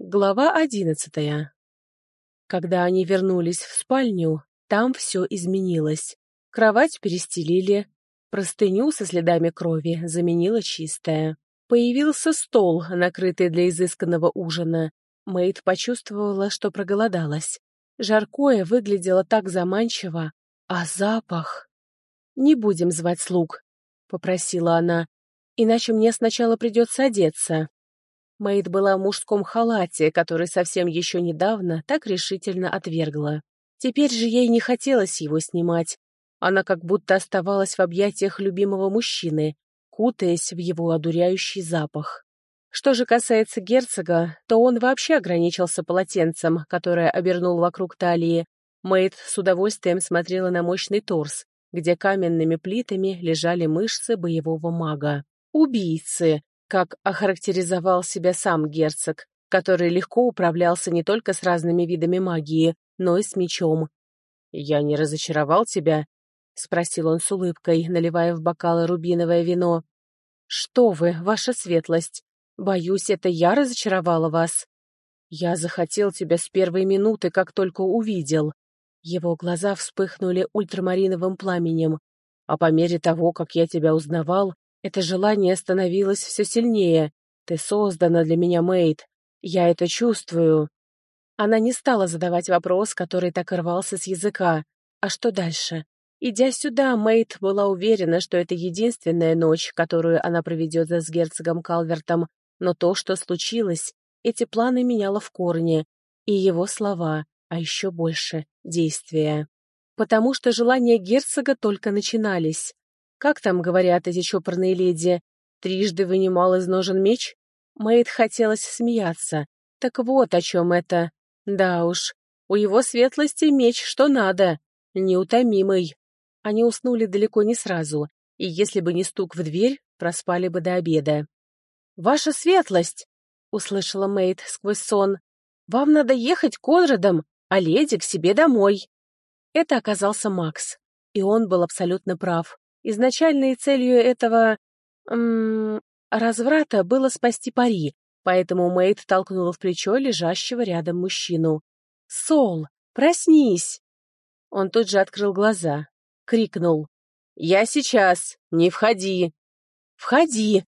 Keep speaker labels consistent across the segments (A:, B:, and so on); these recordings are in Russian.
A: Глава одиннадцатая. Когда они вернулись в спальню, там все изменилось. Кровать перестелили, простыню со следами крови заменила чистая. Появился стол, накрытый для изысканного ужина. Мэйд почувствовала, что проголодалась. Жаркое выглядело так заманчиво, а запах... «Не будем звать слуг», — попросила она, — «иначе мне сначала придется одеться». Мэйд была в мужском халате, который совсем еще недавно так решительно отвергла. Теперь же ей не хотелось его снимать. Она как будто оставалась в объятиях любимого мужчины, кутаясь в его одуряющий запах. Что же касается герцога, то он вообще ограничился полотенцем, которое обернул вокруг талии. Мэйд с удовольствием смотрела на мощный торс, где каменными плитами лежали мышцы боевого мага. Убийцы, как охарактеризовал себя сам герцог, который легко управлялся не только с разными видами магии, но и с мечом. «Я не разочаровал тебя?» — спросил он с улыбкой, наливая в бокалы рубиновое вино. «Что вы, ваша светлость! Боюсь, это я разочаровала вас. Я захотел тебя с первой минуты, как только увидел». Его глаза вспыхнули ультрамариновым пламенем, а по мере того, как я тебя узнавал, это желание становилось все сильнее. Ты создана для меня, Мэйд. Я это чувствую. Она не стала задавать вопрос, который так рвался с языка. А что дальше? Идя сюда, Мэйд была уверена, что это единственная ночь, которую она проведет с герцогом Калвертом, но то, что случилось, эти планы меняло в корне, и его слова, а еще больше — действия. Потому что желания герцога только начинались. Как там говорят эти чопорные леди? Трижды вынимал из ножен меч? Мэйд хотелось смеяться. Так вот о чем это. Да уж, у его светлости меч что надо. Неутомимый. Они уснули далеко не сразу, и если бы не стук в дверь, проспали бы до обеда. «Ваша светлость!» — услышала Мэйд сквозь сон. «Вам надо ехать к Конрадам, а леди к себе домой». Это оказался Макс, и он был абсолютно прав. Изначальной целью этого... М разврата было спасти пари, поэтому Мэйд толкнула в плечо лежащего рядом мужчину. «Сол, проснись!» Он тут же открыл глаза, крикнул. «Я сейчас! Не входи!» «Входи!»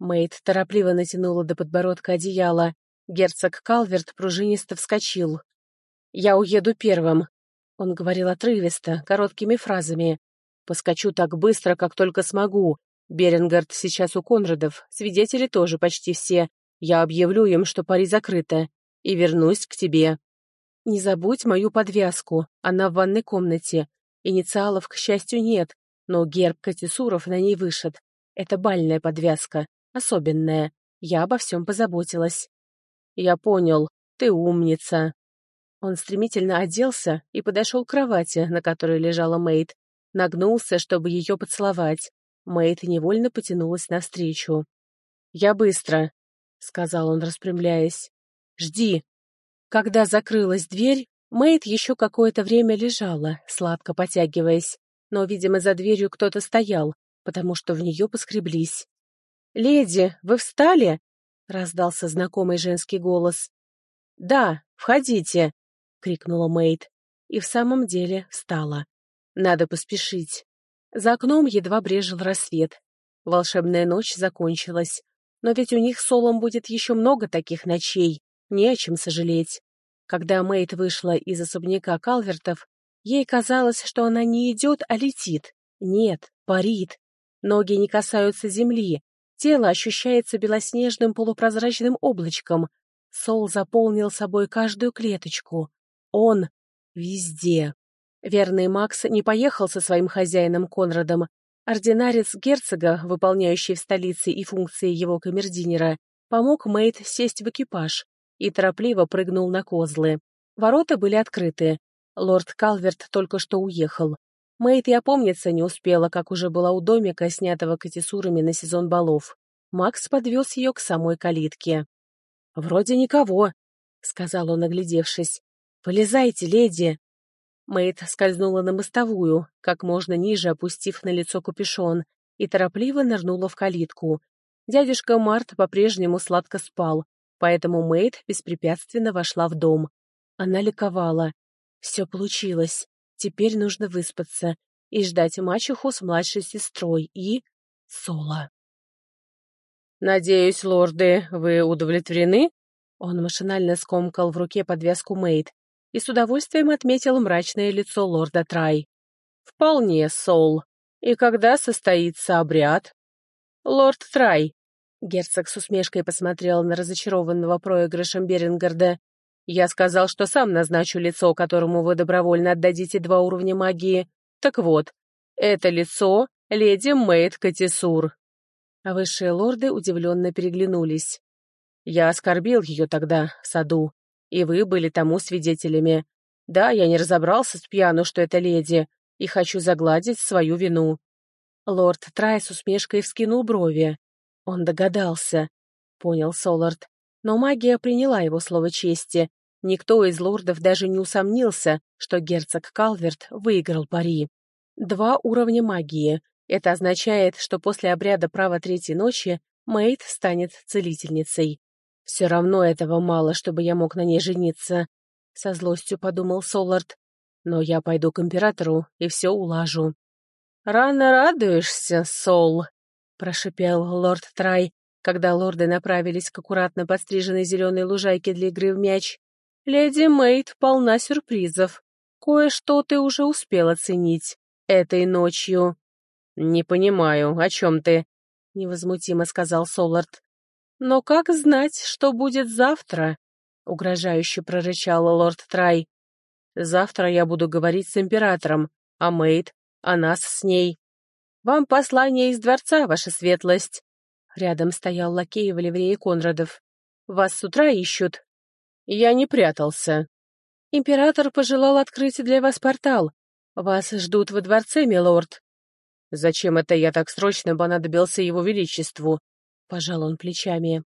A: Мэйд торопливо натянула до подбородка одеяло. Герцог Калверт пружинисто вскочил. «Я уеду первым», — он говорил отрывисто, короткими фразами. Поскочу так быстро, как только смогу. Берингард сейчас у Конрадов, свидетели тоже почти все. Я объявлю им, что пари закрыто, и вернусь к тебе. Не забудь мою подвязку, она в ванной комнате. Инициалов, к счастью, нет, но герб Катисуров на ней вышит. Это бальная подвязка, особенная. Я обо всем позаботилась. Я понял, ты умница. Он стремительно оделся и подошел к кровати, на которой лежала Мэйд, нагнулся, чтобы ее поцеловать. Мэйд невольно потянулась навстречу. «Я быстро», — сказал он, распрямляясь. «Жди». Когда закрылась дверь, Мэйд еще какое-то время лежала, сладко потягиваясь, но, видимо, за дверью кто-то стоял, потому что в нее поскреблись. «Леди, вы встали?» — раздался знакомый женский голос. «Да, входите!» — крикнула Мэйд. И в самом деле встала. Надо поспешить. За окном едва брежил рассвет. Волшебная ночь закончилась. Но ведь у них с Олом будет еще много таких ночей. Не о чем сожалеть. Когда Мэйд вышла из особняка Калвертов, ей казалось, что она не идет, а летит. Нет, парит. Ноги не касаются земли. Тело ощущается белоснежным полупрозрачным облачком. Сол заполнил собой каждую клеточку. Он везде. Верный Макс не поехал со своим хозяином Конрадом. Ординарец герцога, выполняющий в столице и функции его камердинера, помог Мэйд сесть в экипаж и торопливо прыгнул на козлы. Ворота были открыты. Лорд Калверт только что уехал. Мэйд и опомниться не успела, как уже была у домика, снятого катисурами на сезон балов. Макс подвез ее к самой калитке. «Вроде никого», — сказал он, оглядевшись. «Полезайте, леди!» Мэйд скользнула на мостовую, как можно ниже опустив на лицо капюшон, и торопливо нырнула в калитку. Дядюшка Март по-прежнему сладко спал. поэтому Мэйд беспрепятственно вошла в дом. Она ликовала. Все получилось. Теперь нужно выспаться и ждать мачеху с младшей сестрой и... Соло.
B: «Надеюсь, лорды, вы удовлетворены?»
A: Он машинально скомкал в руке подвеску Мэйд и с удовольствием отметил мрачное лицо лорда Трай.
B: «Вполне, Сол. И когда состоится обряд?» «Лорд Трай», — герцог с усмешкой посмотрел на разочарованного проигрышем Берингарда, «я сказал, что сам назначу лицо, которому вы добровольно отдадите два уровня магии. Так вот, это лицо — леди Мэйд Катисур».
A: А высшие лорды удивленно переглянулись.
B: «Я оскорбил ее тогда, в саду, и вы были тому свидетелями. Да, я не разобрался с пьяну, что это леди, и хочу загладить свою вину.
A: Лорд Трай с усмешкой вскинул брови. Он догадался, понял Солард. Но магия приняла его слово чести. Никто из лордов даже не усомнился, что герцог Калверт выиграл пари. Два уровня магии. Это означает, что после обряда права третьей ночи Мэйд станет целительницей. Все равно этого мало, чтобы я мог на ней жениться, — со злостью подумал Солард. Но я пойду к императору и все улажу.
B: «Рано радуешься, Сол», —
A: прошипел лорд Трай, когда лорды направились к аккуратно подстриженной зеленой лужайке для игры в мяч. «Леди Мэйд полна сюрпризов. Кое-что ты уже успел оценить этой ночью».
B: «Не понимаю, о чем ты?»
A: — невозмутимо сказал Солард. «Но как знать, что будет завтра?» — угрожающе прорычал лорд Трай.
B: «Завтра я буду говорить с императором, а Мэйд а нас с ней. Вам послание из дворца, ваша светлость. Рядом стоял лакей в ливрее Конрадов. Вас с утра ищут. Я не прятался.
A: Император пожелал открыть для вас портал. Вас ждут во дворце, милорд.
B: Зачем это я так срочно понадобился его величеству? Пожал он плечами.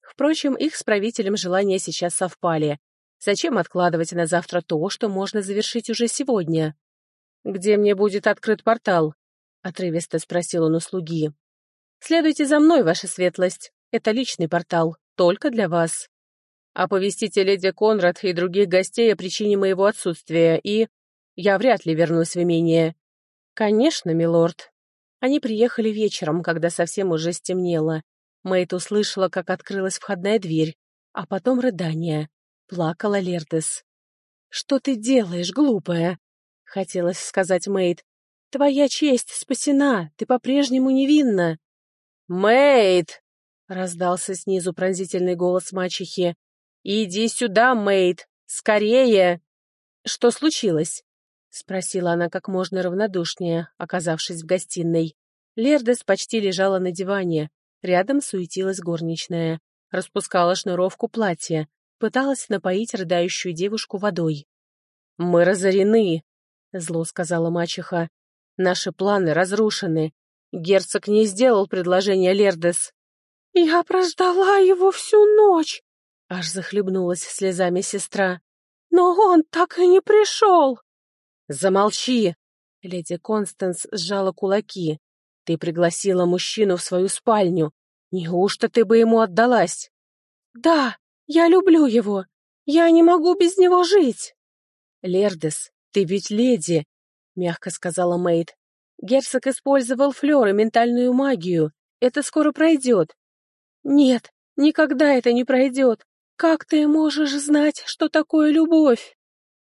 A: Впрочем, их с правителем желания сейчас совпали. Зачем откладывать на завтра то, что можно завершить уже сегодня?
B: «Где мне будет открыт портал?» — отрывисто спросил он у слуги.
A: «Следуйте за мной, ваша светлость. Это личный портал, только для вас.
B: Оповестите леди Конрад и других гостей о причине моего отсутствия, и... Я вряд ли вернусь в имение».
A: «Конечно, милорд». Они приехали вечером, когда совсем уже стемнело. Мэйд услышала, как открылась входная дверь, а потом рыдание. Плакала Лердес. «Что ты делаешь, глупая?» — хотелось сказать Мэйд. «Твоя честь спасена, ты по-прежнему невинна».
B: «Мэйд!»
A: — раздался снизу пронзительный голос мачехи.
B: «Иди сюда, Мэйд! Скорее!»
A: «Что случилось?» — спросила она как можно равнодушнее, оказавшись в гостиной. Лердес почти лежала на диване. Рядом суетилась горничная. Распускала шнуровку платья. Пыталась напоить рыдающую девушку водой.
B: «Мы разорены!»
A: — зло сказала мачеха. «Наши планы разрушены.
B: Герцог не сделал предложение Лердес».
A: «Я прождала его всю ночь!» — аж захлебнулась слезами сестра. «Но он так и не пришел!»
B: «Замолчи!»
A: — леди Констанс сжала кулаки. «Ты пригласила мужчину в свою спальню. Неужто ты бы ему отдалась?» «Да, я люблю его. Я не могу без него жить!» «Лердес, «Ты ведь леди», — мягко сказала Мэйд. «Герцог использовал флёр ментальную магию. Это скоро пройдет». «Нет, никогда это не пройдет. Как ты можешь знать, что такое любовь?»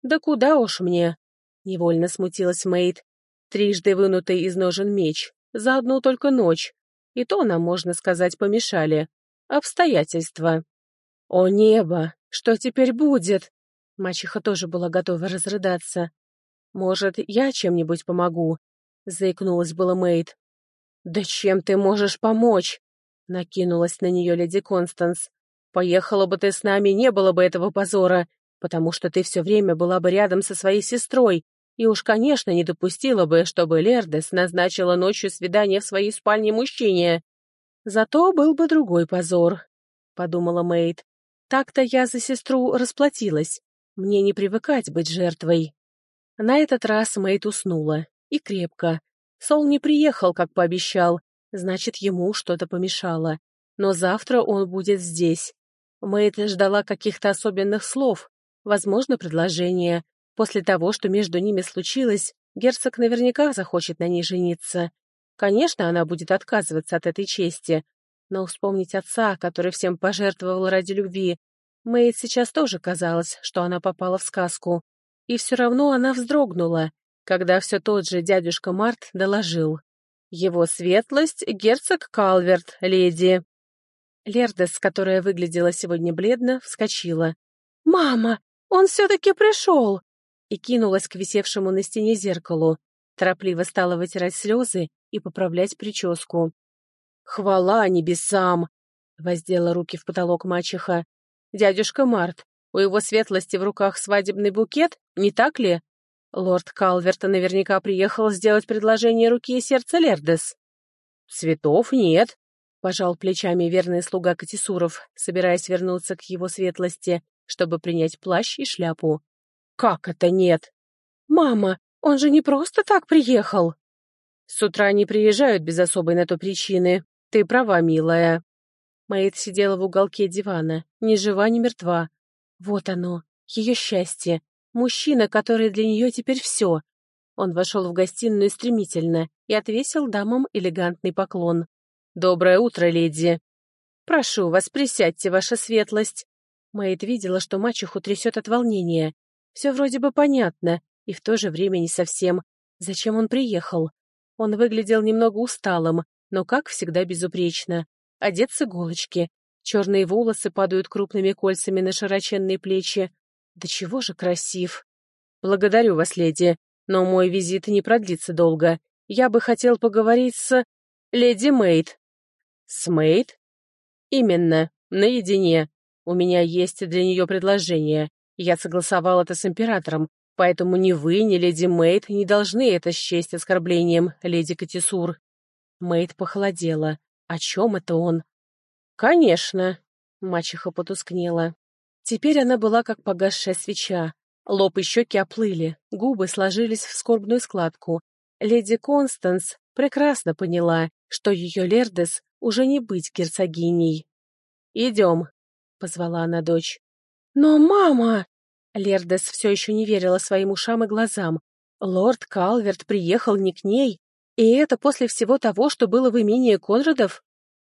A: «Да куда уж мне?» — невольно смутилась Мэйд. Трижды вынутый из ножен меч, за одну только ночь. И то нам, можно сказать, помешали. Обстоятельства. «О небо! Что теперь будет?» Мачеха тоже была готова разрыдаться. «Может, я чем-нибудь помогу?» — заикнулась была Мэйд. «Да чем ты можешь помочь?» — накинулась на нее леди Констанс. «Поехала бы ты с нами, не было бы этого позора, потому что ты все время была бы рядом со своей сестрой, и уж, конечно, не допустила бы, чтобы Лердес назначила ночью свидание в своей спальне мужчине. Зато был бы другой позор», — подумала Мэйд. «Так-то я за сестру расплатилась. Мне не привыкать быть жертвой. На этот раз Мэйд уснула. И крепко. Сол не приехал, как пообещал. Значит, ему что-то помешало. Но завтра он будет здесь. Мэйд ждала каких-то особенных слов, возможно, предложения. После того, что между ними случилось, герцог наверняка захочет на ней жениться. Конечно, она будет отказываться от этой чести, но вспомнить отца, который всем пожертвовал ради любви, Мэйд сейчас тоже казалось, что она попала в сказку. И все равно она вздрогнула, когда все тот же дядюшка Март доложил. «Его светлость — герцог Калверт, леди». Лердес, которая выглядела сегодня бледно, вскочила. «Мама, он все-таки пришел!» И кинулась к висевшему на стене зеркалу. Торопливо стала вытирать слезы и поправлять прическу. «Хвала небесам!» — воздела руки в потолок мачеха. «Дядюшка Март, у его светлости в руках свадебный букет, не так ли? Лорд Калверта наверняка приехал сделать предложение руки и сердца Лердес». «Цветов нет», — пожал плечами верный слуга Катисуров, собираясь вернуться к его светлости, чтобы принять плащ и шляпу. «Как это нет?» «Мама, он же не просто так приехал!» «С утра не приезжают без особой на то причины. Ты права, милая». Мэйд сидела в уголке дивана, ни жива, ни мертва. Вот оно, ее счастье. Мужчина, который для нее теперь все. Он вошел в гостиную стремительно и отвесил дамам элегантный поклон. «Доброе утро, леди!» «Прошу вас, присядьте, ваша светлость!» Мэйд видела, что мачеху трясет от волнения. Все вроде бы понятно, и в то же время не совсем. Зачем он приехал? Он выглядел немного усталым, но, как всегда, безупречно. Одет с иголочки. Черные волосы падают крупными кольцами на широченные плечи. Да чего же красив! Благодарю вас, леди, но мой визит не продлится долго. Я бы хотел поговорить с... леди Мэйд. С Мэйд? Именно, наедине. У меня есть для нее предложение. Я согласовал это с императором, Поэтому ни вы, ни леди Мэйд не должны это счесть оскорблением, леди Катисур. Мэйд похолодела. О чем это он? Конечно. Мачеха потускнела. Теперь она была как погасшая свеча. Лоб и щеки оплыли, губы сложились в скорбную складку. Леди Констанс прекрасно поняла, что ее Лердес уже не быть герцогиней. «Идем», — позвала она дочь. «Но мама!» Лердес все еще не верила своим ушам и глазам. Лорд Калверт приехал не к ней, и это после всего того, что было в имении Конрадов?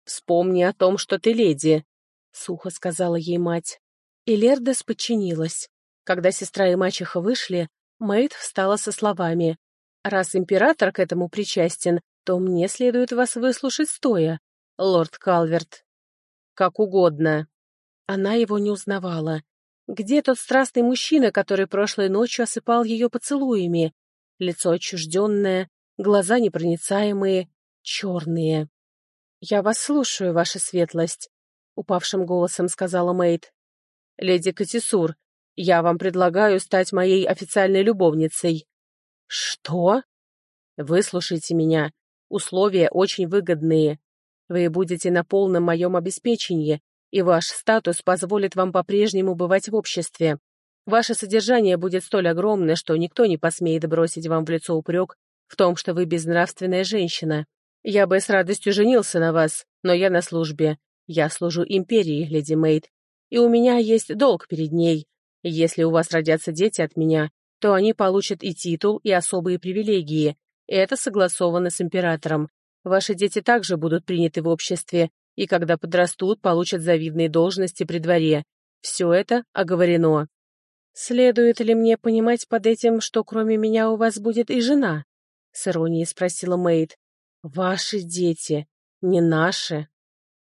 A: «Вспомни о том, что ты леди», — сухо сказала ей мать. И Лердес подчинилась. Когда сестра и мачеха вышли, Мэйд встала со словами. «Раз император к этому причастен, то мне следует вас выслушать стоя, лорд Калверт». «Как угодно». Она его не узнавала. Где тот страстный мужчина, который прошлой ночью осыпал ее поцелуями? Лицо отчужденное, глаза непроницаемые, черные. «Я вас слушаю, ваша светлость», — упавшим голосом сказала Мэйд. «Леди Катисур, я вам предлагаю стать моей официальной любовницей». «Что?» «Выслушайте меня. Условия очень выгодные. Вы будете на полном моем обеспечении, и ваш статус позволит вам по-прежнему бывать в обществе. Ваше содержание будет столь огромное, что никто не посмеет бросить вам в лицо упрек в том, что вы безнравственная женщина. Я бы с радостью женился на вас, но я на службе. Я служу империи, леди Мэйд, и у меня есть долг перед ней. Если у вас родятся дети от меня, то они получат и титул, и особые привилегии. Это согласовано с императором. Ваши дети также будут приняты в обществе, и когда подрастут, получат завидные должности при дворе. Все это оговорено. «Следует ли мне понимать под этим, что кроме меня у вас будет и жена?» — с иронией спросила Мэйд. «Ваши дети, не наши».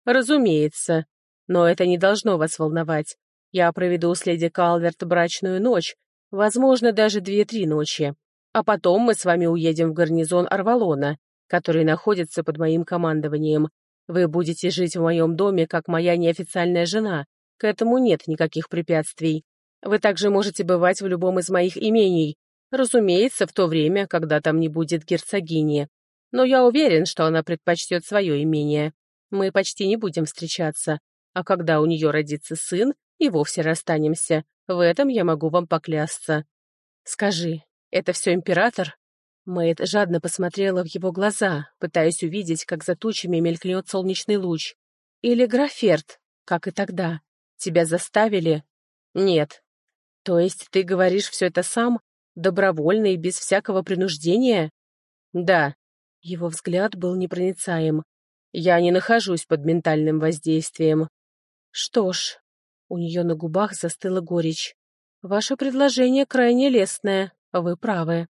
A: «Разумеется. Но это не должно вас волновать. Я проведу с леди Калверт брачную ночь, возможно, даже две-три ночи. А потом мы с вами уедем в гарнизон Арвалона, который находится под моим командованием. Вы будете жить в моем доме, как моя неофициальная жена. К этому нет никаких препятствий. Вы также можете бывать в любом из моих имений. Разумеется, в то время, когда там не будет герцогини. Но я уверен, что она предпочтет свое имение. Мы почти не будем встречаться. А когда у нее родится сын, и вовсе расстанемся. В этом я могу вам поклясться. Скажи, это все император? Мэйд жадно посмотрела в его глаза, пытаясь увидеть, как за тучами мелькнет солнечный луч. Или Граферт, как и тогда.
B: Тебя заставили? Нет. То есть ты говоришь все это сам, добровольно и без всякого принуждения? Да. Его взгляд был непроницаем. Я не нахожусь под ментальным воздействием. Что ж, у нее на губах застыла горечь. Ваше предложение крайне лестное, вы правы.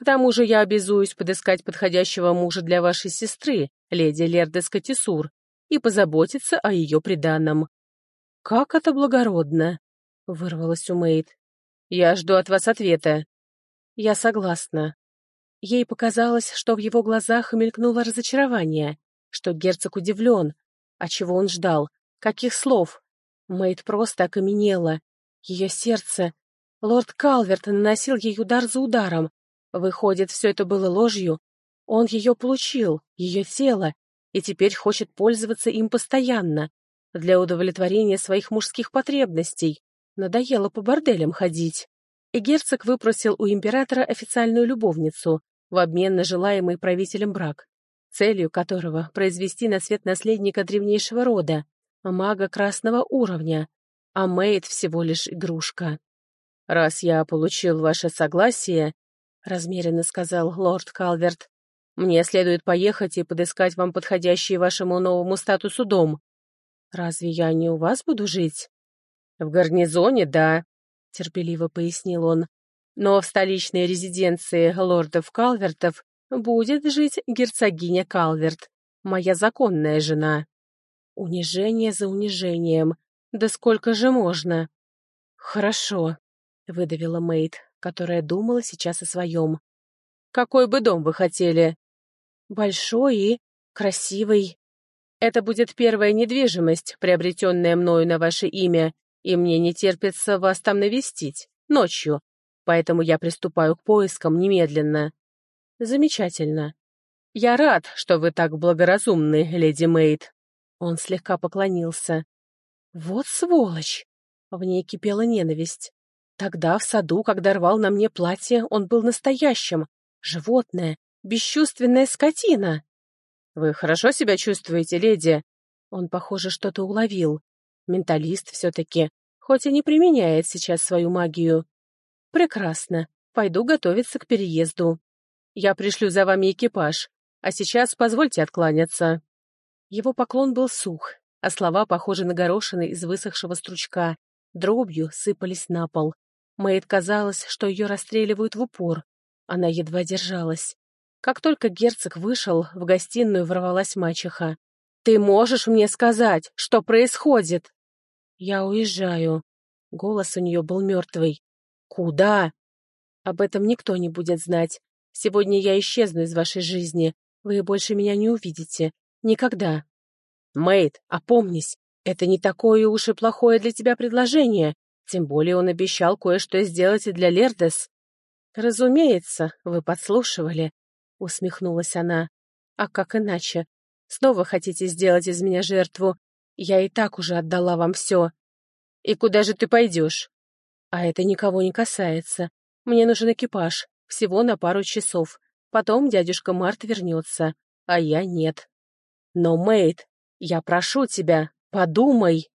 B: К тому же я обязуюсь подыскать подходящего мужа для вашей сестры, леди Лердес Катисур, и позаботиться о ее приданном. «Как это благородно!» — вырвалось у Мэйд. «Я жду от вас ответа». «Я согласна». Ей показалось, что в его глазах мелькнуло разочарование, что герцог удивлен. А чего он ждал? Каких слов? Мэйд просто окаменела. Ее сердце... Лорд Калверт наносил ей удар за ударом. Выходит, все это было ложью. Он ее получил, ее тело, и теперь хочет пользоваться им постоянно, для удовлетворения своих мужских потребностей. Надоело по борделям ходить. И герцог выпросил у императора официальную любовницу в обмен на желаемый правителем брак целью которого произвести на свет наследника древнейшего рода, мага красного уровня, а Мэйд всего лишь игрушка. «Раз я получил ваше согласие», — размеренно сказал лорд Калверт, «мне следует поехать и подыскать вам подходящий вашему новому статусу дом. Разве я не у вас буду жить?» «В гарнизоне, да», — терпеливо пояснил он. «Но в столичной резиденции лордов Калвертов будет жить герцогиня Калверт, моя законная жена. Унижение за унижением. Да сколько же можно? Хорошо, выдавила Мэйд, которая думала сейчас о своем. Какой бы дом вы хотели? Большой и красивый. Это будет первая недвижимость, приобретенная мною на ваше имя, и мне не терпится вас там навестить, ночью, поэтому я приступаю к поискам немедленно. Замечательно. Я рад, что вы так благоразумны, леди Мэйд. Он слегка поклонился. Вот сволочь! В ней кипела ненависть. Тогда в саду, когда рвал на мне платье, он был настоящим. Животное, бесчувственная скотина. Вы хорошо себя чувствуете, леди? Он, похоже, что-то уловил. Менталист все-таки, хоть и не применяет сейчас свою магию. Прекрасно. Пойду готовиться к переезду. Я пришлю за вами экипаж, а сейчас позвольте откланяться». Его поклон был сух, а слова похожи на горошины из высохшего стручка, дробью сыпались на пол. Мэйд казалось, что ее расстреливают в упор. Она едва держалась. Как только герцог вышел, в гостиную ворвалась мачеха. «Ты можешь мне сказать, что происходит?» «Я уезжаю». Голос у нее был мертвый. «Куда?» «Об этом никто не будет знать. Сегодня я исчезну из вашей жизни. Вы больше меня не увидите. Никогда. Мэйд, опомнись. Это не такое уж и плохое для тебя предложение. Тем более он обещал кое-что сделать и для Лердес. Разумеется, вы подслушивали. Усмехнулась она. А как иначе? Снова хотите сделать из меня жертву? Я и так уже отдала вам все. И куда же ты пойдешь? А это никого не касается. Мне нужен экипаж. Всего на пару часов. Потом дядюшка Март вернется, а я нет. Но, Мэйд, я прошу тебя, подумай.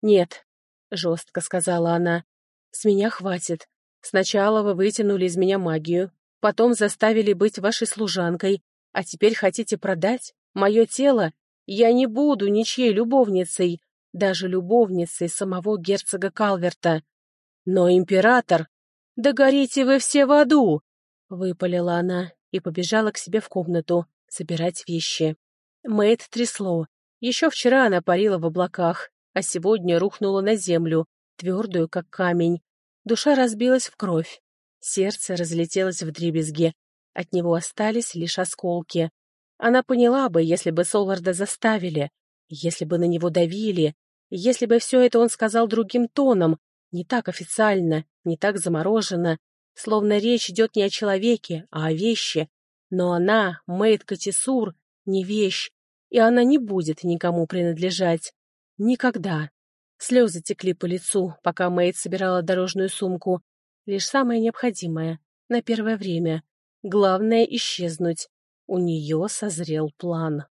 B: Нет, жестко сказала она. С меня хватит. Сначала вы вытянули из меня магию, потом заставили быть вашей служанкой, а теперь хотите продать мое тело? Я не буду ничьей любовницей, даже любовницей самого герцога Калверта. Но император... Да горите вы все в аду! Выпалила она и побежала к себе в комнату собирать вещи. Мэйд трясло. Еще вчера она парила в облаках, а сегодня рухнула на землю, твердую, как камень. Душа разбилась в кровь. Сердце разлетелось в дребезги. От него остались лишь осколки. Она поняла бы, если бы Соларда заставили, если бы на него давили, если бы все это он сказал другим тоном, не так официально, не так заморожено, словно речь идет не о человеке, а о вещи. Но она, Мэйд Катисур, не вещь, и она не будет никому принадлежать. Никогда. Слезы текли по лицу, пока Мэйд собирала дорожную сумку. Лишь самое необходимое, на первое время. Главное — исчезнуть. У нее созрел план.